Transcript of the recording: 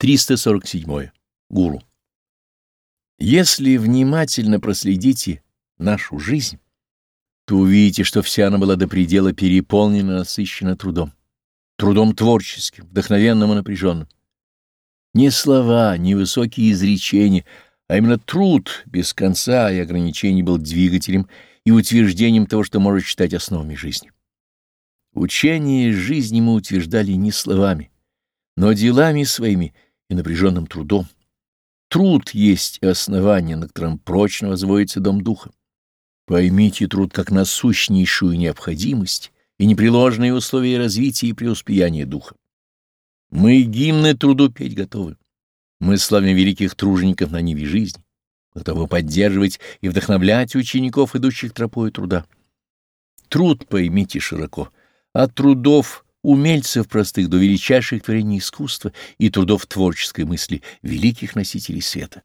347. Гуру. Если внимательно проследите нашу жизнь, то увидите, что вся она была до предела переполнена, насыщена трудом. Трудом творческим, вдохновенным и напряженным. Не слова, не высокие изречения, а именно труд без конца и ограничений был двигателем и утверждением того, что может считать основами жизни. Учение жизни мы утверждали не словами, но делами своими — и напряженным трудом. Труд есть основание, на котором прочно возводится дом духа. Поймите труд как насущнейшую необходимость и непреложные условия развития и преуспеяния духа. Мы гимны труду петь готовы. Мы славим великих тружеников на ниве жизни, готовы поддерживать и вдохновлять учеников, идущих тропой труда. Труд поймите широко. От трудов умельцев простых до величайших творений искусства и трудов творческой мысли великих носителей света.